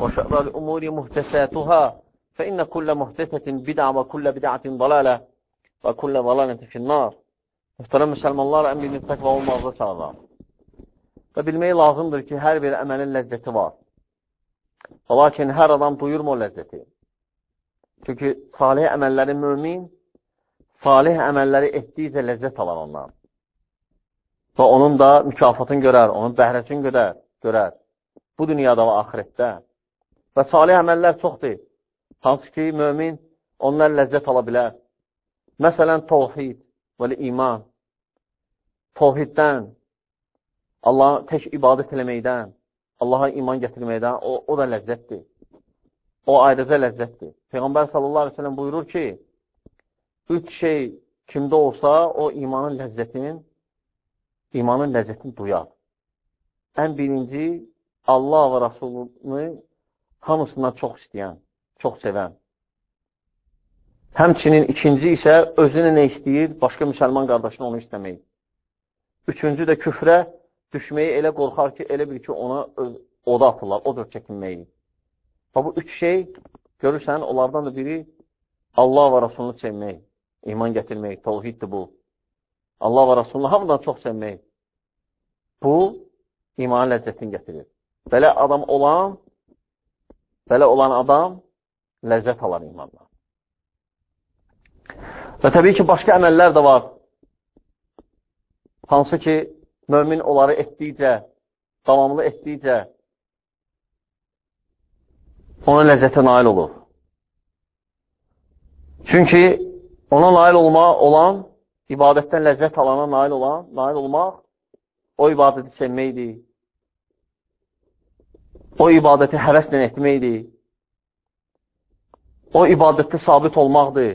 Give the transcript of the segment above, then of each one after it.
وشر الأمور مهتساتها فإن كل مهتسة بدعة وكل بدعة ضلالة وكل ضلالة في النار Mühtərəm müsəlmanlar əmrinin təqva olmağını çağırır. Və bilmək lazımdır ki, hər bir əməlin ləzzəti var. Lakin hər adam duyurmur ləzzəti. Çünki salih əməlləri mümin, salih əməlləri etdikcə ləzzət alar ondan. Və onun da mükafatını görər, onun bəhrəsini görər, görər. Bu dünyada və axirətdə. Və salih əməllər çoxdur. Hansı ki, mümin onlar ləzzət ala bilər. Məsələn, tovhid və iman. Tovhiddən, Allaha tək ibadət eləməkdən, Allaha iman gətirməkdən, o, o da ləzzətdir. O ayrıca ləzzətdir. Peyğəmbər sallallahu aleyhi ve sellem buyurur ki, üç şey kimdə olsa, o imanın ləzzətinin, imanın ləzzətini duyar. Ən birinci, Allah və Rasulunu hamısından çox istəyən, çox sevən. Həmçinin ikinci isə özünə nə istəyir, başqa müsəlman qardaşına onu istəmək. Üçüncü də küfrə düşməyi elə qorxar ki, elə bil ki, ona oda atırlar, o dörd çəkinməyi. Və bu üç şey, görürsən, onlardan da biri Allah və Rasulunu sevmək, iman gətirmək, tovhiddir bu. Allah və Rasulunu hamıdan çox sevmək. Bu, imanın ləzzətini gətirir. Belə adam olan, belə olan adam ləzzət alar imandan. Və təbii ki, başqa əməllər də var. Hansı ki, mömin onları etdikcə, davamlı etdikcə ona ləzzətə nail olur. Çünki ona nail olma olan, ibadətdən ləzzət alana nail olan, nail olmaq, o ibadəti sevməkdir. O ibadəti həvəslə etməkdir. O ibadətdə sabit olmaqdır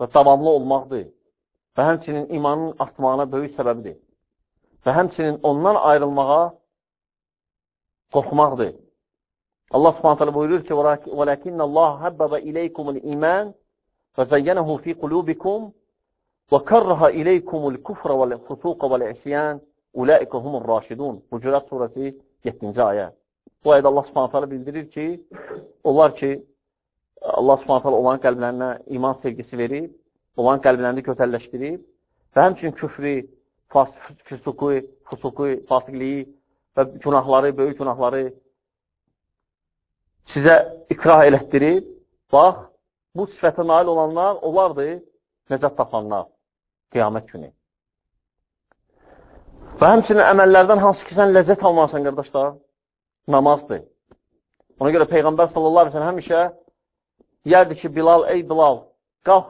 və davamlı olmaqdır və həmçinin imanın artmağına böyük səbəbidir və həmçinin ondan ayrılmağa qorxmaqdır. Allah subhanət hələ buyurur ki, وَلَكِنَّ اللّٰهَ حَبَّبَ إِلَيْكُمُ الْإِيمَانِ فَزَيَّنَهُ فِي قُلُوبِكُمْ وَكَرَّهَ إِلَيْكُمُ الْكُفْرَ وَالْفُسُوقَ وَالْعِسْيَانِ أُولَٰئِكَ هُمُ الرَّاشِدُونَ Hucurat surəsi 7-ci ayə. Bu ayədə Allah subhanət hələ bildirir ki, onlar ki, Allah subhanət hələ onların qəlblərinə iman sevgisi verib, onların qəlblərini kötəlləşdirib və həmçinin küfri, füsuku, fusuku, fasiqliyi və günahları, böyük günahları sizə ikrah elətdirib, bax, bu sifətə nail olanlar, onlardır nəcat tapanlar qiyamət günü. Və həmçinin əməllərdən hansı ki, sən ləzzət almalısan, qardaşlar, namazdır. Ona görə Peyğəmbər sallallahu aleyhi ve sellem həmişə yerdir ki, Bilal, ey Bilal, qalx,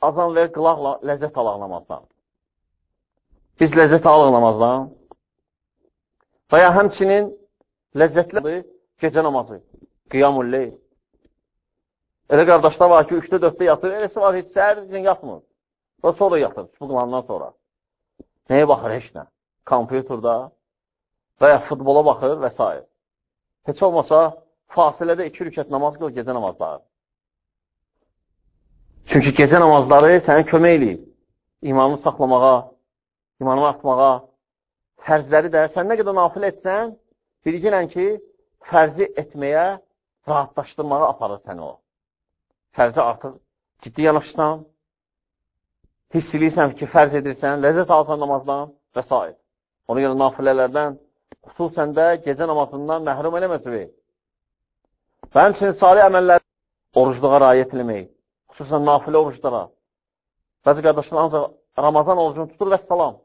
azan ver, qılaqla ləzzət alaq namazdan. Biz ləzzət alıq namazdan. Və ya həmçinin ləzzətli gecə namazı, qiyamul-leyl. Elə qardaşlar var ki, 3-də 4-də yatır, eləsi var, heç səhər üçün yatmır. Və sonra yatır, çıxıqlandan sonra. Nəyə baxır, heç nə? Kompüterda və ya futbola baxır və s. Heç olmasa, fasilədə 2 rükət namaz qıl, gecə namazları. Çünki gecə namazları sənə kömək eləyir imanını saxlamağa, imanını artmağa, fərzləri də, sən nə qədər nafil etsən, bilginən ki, fərzi etməyə, rahatlaşdırmağa aparır səni o. Fərzi artıq ciddi yanaşsan, hiss edirsən ki, fərz edirsən, ləzzət alsan namazdan və s. Ona görə nafilələrdən, xüsusən də gecə namazından məhrum eləməsi. Və həmçinin salih əməllər orucluğa rayət eləmək, xüsusən nafilə oruclara. Bəzi qardaşlar ancaq Ramazan orucunu tutur və salam.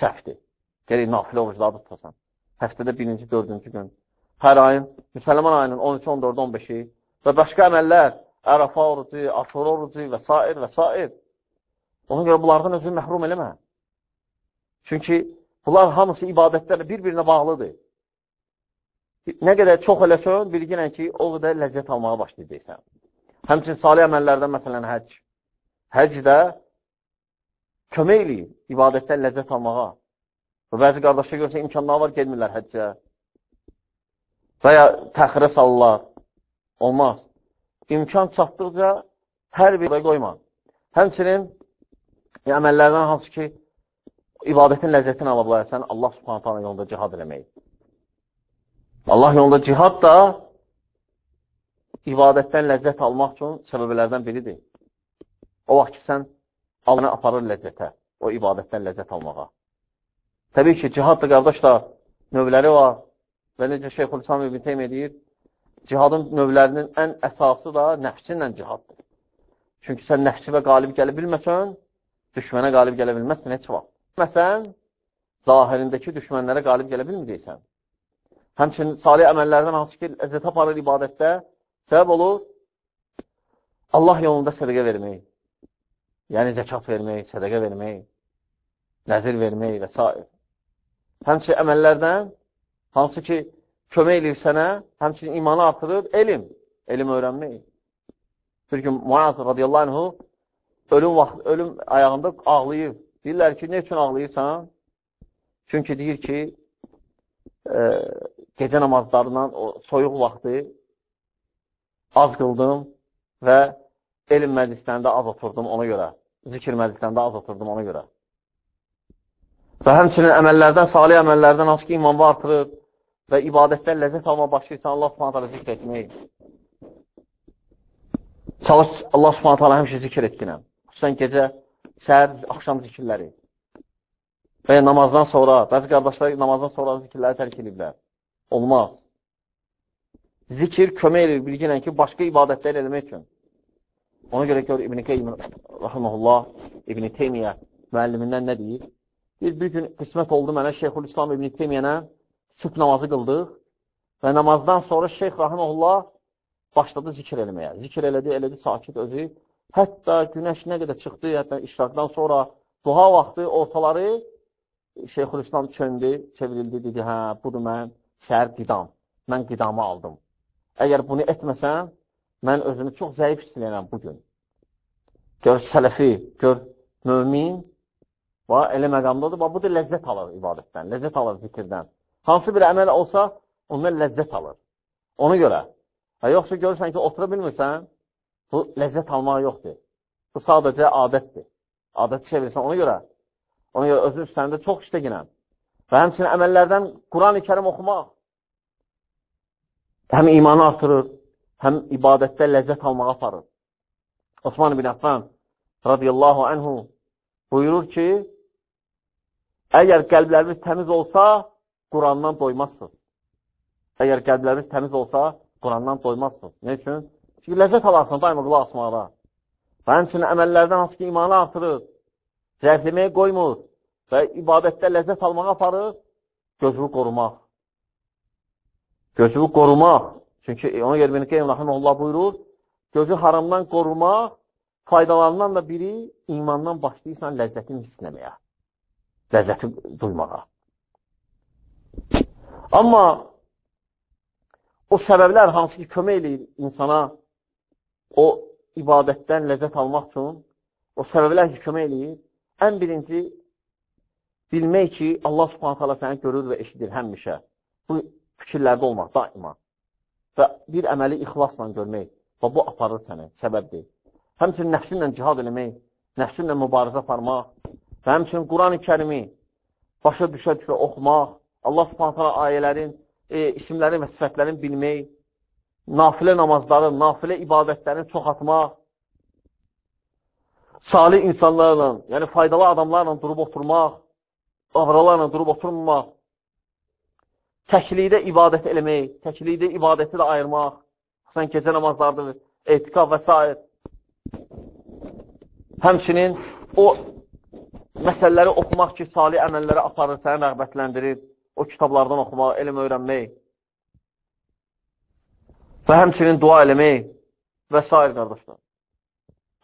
Səhvdir. Gerək nafilə orucları tutasan. Həftədə birinci, dördüncü gün. Hər ayın, müsəlman ayının 13, 14, 15-i və başqa əməllər, Ərəfa orucu, Aşura orucu və s. və s. Ona görə bunlardan özünü məhrum eləmə. Çünki bunlar hamısı ibadətlərlə bir-birinə bağlıdır. Nə qədər çox eləsən, bilginən ki, o qədər ləzzət almağa başlayacaqsən. Həmçin, salih əməllərdən, məsələn, həc. Həc də kömək eləyir ibadətdən ləzzət almağa. Və bəzi qardaşlar görsə, imkanları var, gelmirlər həccə. Və ya təxirə salırlar. Olmaz. İmkan çatdıqca hər bir qoyma. Həmçinin əməllərdən hansı ki, ibadətin ləzzətini ala bilərsən, Allah subhanət hala yolunda cihad eləmək. Allah yolunda cihad da ibadətdən ləzzət almaq üçün səbəblərdən biridir. O vaxt ki, sən alını aparır ləzzətə, o ibadətdən ləzzət almağa. Təbii ki, cihad da qardaşlar növləri var və necə Şeyxülislam İbn Teym edir, cihadın növlərinin ən əsası da nəfsinlə cihaddır. Çünki sən nəfsi və qalib gələ bilməsən, düşmənə qalib gələ bilməzsən heç vaxt. Məsələn, zahirindəki düşmənlərə qalib gələ bilməyəcəksən. Həmçinin salih əməllərdən hansı ki, əzzət aparır ibadətdə, səbəb olur Allah yolunda sədəqə vermək, yəni zəkat vermək, sədəqə vermək, nəzir vermək və s. Həmçinin əməllərdən hansı ki, kömək edir sənə, həmçinin imanı artırır, elm, elm öyrənmək. Gün Muaz radiyallahu anhu ölüm, vaxt, ölüm ayağında ağlayıb. Deyirlər ki, ne üçün ağlayırsan? Çünki deyir ki, e, gecə namazlarından o soyuq vaxtı az qıldım və elm məclislərində az oturdum ona görə. Zikir məclislərində az oturdum ona görə. Və həmçinin əməllərdən, salih əməllərdən hansı ki, imanı artırır və ibadətdən ləzzət alma başlayırsan, Allah subhanət hala zikr etmək. Çalış, Allah subhanət hala həmişə zikr etkinəm. Xüsusən gecə səhər, axşam zikirləri və namazdan sonra, bəzi qardaşlar namazdan sonra zikirləri tərk ediblər. Olmaz. Zikir kömək edir bilginən ki, başqa ibadətləri eləmək üçün. Ona görə gör İbn-i Qeym, rahiməhullah, İbn-i Teymiyyə müəllimindən nə deyir? Bir, bir gün qismət oldu mənə Şeyxülislam İbn-i Teymiyənə sübh namazı qıldıq və namazdan sonra Şeyx rahiməhullah başladı zikir eləməyə. Zikir elədi, elədi, sakit özü Hətta günəş nə qədər çıxdı, hətta işraqdan sonra duha vaxtı ortaları Şeyxülislam çöndü, çevrildi, dedi, hə, budur mən səhər qidam, mən qidamı aldım. Əgər bunu etməsəm, mən özümü çox zəif istəyirəm bugün. Gör sələfi, gör mömin, va, elə məqamdadır, va, bu da ləzzət alır ibadətdən, ləzzət alır zikirdən. Hansı bir əməl olsa, ondan ləzzət alır. Ona görə. Hə, yoxsa görürsən ki, otura bilmirsən, Bu ləzzət almaq yoxdur. Bu sadəcə adətdir. Adət çevirsən ona görə. Ona görə özün üstərində çox işləginəm. Və həmçinin əməllərdən Quran-ı kərim oxumaq həm imanı artırır, həm ibadətdə ləzzət almağa aparır. Osman ibn Affan radiyallahu anhu buyurur ki, əgər qəlblərimiz təmiz olsa, Qurandan doymazsınız. Əgər qəlblərimiz təmiz olsa, Qurandan doymazsınız. Ne üçün? Çünki ləzzət alarsan daima qulaq asmağa. Və həmçinin əməllərdən hansı ki, imanı artırır, zəifləməyə qoymur və ibadətdə ləzzət almağa aparır, gözünü qorumaq. Gözünü qorumaq. Çünki ona görə Beni Qeym Rahiməllah buyurur, gözü haramdan qorumaq faydalarından da biri imandan başlayırsan ləzzətini hissləməyə, ləzzəti duymağa. Amma o səbəblər hansı ki, kömək eləyir insana o ibadətdən ləzzət almaq üçün o səbəblər ki, kömək eləyir. Ən birinci, bilmək ki, Allah subhanət hala səni görür və eşidir həmişə. Bu fikirlərdə olmaq daima. Və bir əməli ixlasla görmək. Və bu aparır səni, səbəbdir. Həmçinin nəfsinlə cihad eləmək, nəfsinlə mübarizə aparmaq və həmçinin Quran-ı kərimi başa düşə-düşə oxumaq, Allah subhanət hala ayələrin, e, isimlərin və sifətlərin bilmək, nafilə namazların, nafilə ibadətlərini çoxatmaq, salih insanlarla, yəni faydalı adamlarla durub oturmaq, avralarla durub oturmamaq, təklikdə ibadət eləmək, təklikdə ibadəti də ayırmaq, xüsusən gecə namazlardır, etiqab və s. Həmçinin o məsələləri oxumaq ki, salih əməlləri aparır, səni rəğbətləndirir, o kitablardan oxumaq, elm öyrənmək və həmçinin dua eləmək və s. qardaşlar.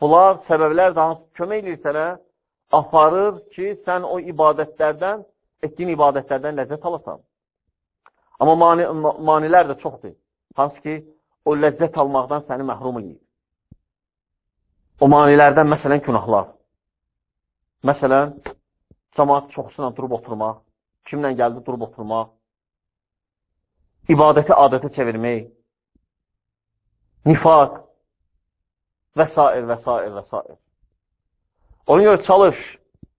Bunlar səbəblər daha kömək edir sənə, aparır ki, sən o ibadətlərdən, etdiyin ibadətlərdən ləzzət alasan. Amma mani, manilər də çoxdur. Hansı ki, o ləzzət almaqdan səni məhrum edir. O manilərdən məsələn günahlar. Məsələn, cəmaat çoxsuna durub oturmaq, kimlə gəldi durub oturmaq, ibadəti adətə çevirmək, nifaq və s. və s. və s. Ona görə çalış,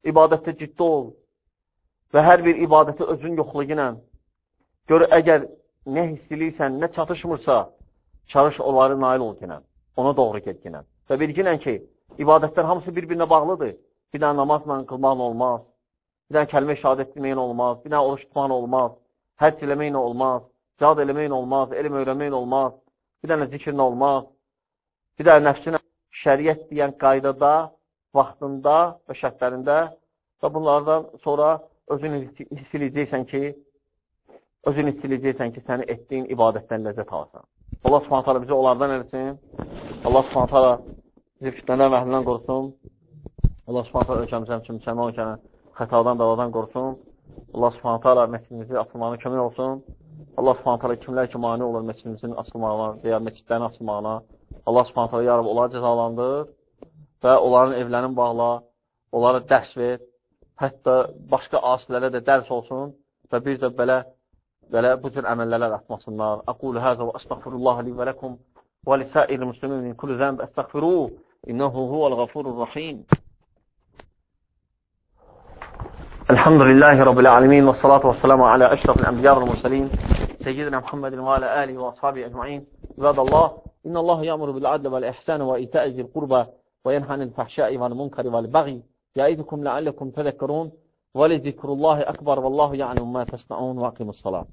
ibadətdə ciddi ol və hər bir ibadəti özün yoxluğu ilə gör, əgər nə hiss edirsən, nə çatışmırsa, çalış onları nail ol ginən, ona doğru get ginən. Və bilginən ki, ibadətlər hamısı bir-birinə bağlıdır. Bir dənə namazla qılmaqla olmaz, bir dənə kəlmə şəhadət etməklə olmaz, bir dənə oruç tutmaqla olmaz, həcc eləməklə olmaz, cad eləməklə olmaz, elm öyrənməklə olmaz, bir dənə zikirlə olmaz, bir dənə nəfsinə şəriət deyən qaydada, vaxtında və şərtlərində və bunlardan sonra özün hiss edəcəksən ki, özün hiss edəcəksən ki, səni etdiyin ibadətdən ləzzət alasan. Allah subhanət hala bizi onlardan eləsin. Allah subhanət hala fitnədən və əhlindən qorusun. Allah subhanətə ölkəmizə üçün müsəlman ölkəni xətadan, davadan qorusun. Allah subhanətə alə məscidimizi açılmağına kömək olsun. Allah subhanətə alə kimlər ki, mani olur məscidimizin açılmağına və ya məscidlərin açılmağına. Allah subhanətə alə yarab onları cəzalandır və onların evlərinin bağla, onlara dərs ver. Hətta başqa asilərə də dərs olsun və bir də belə belə bu cür əməllərə atmasınlar. Aqulu həzə və əstəğfirullah li və ləkum və lisəir muslimin min kulli zəmb əstəğfiruhu innehu huvəl ğafurur rahim. الحمد لله رب العالمين والصلاة والسلام على أشرف الأنبياء والمرسلين سيدنا محمد وعلى آله وأصحابه أجمعين. عباد الله إن الله يأمر بالعدل والإحسان وإيتاء ذي القربى وينهى عن الفحشاء والمنكر والبغي يعظكم لعلكم تذكرون. ولذكر الله أكبر والله يعلم ما تصنعون وأقيموا الصلاة.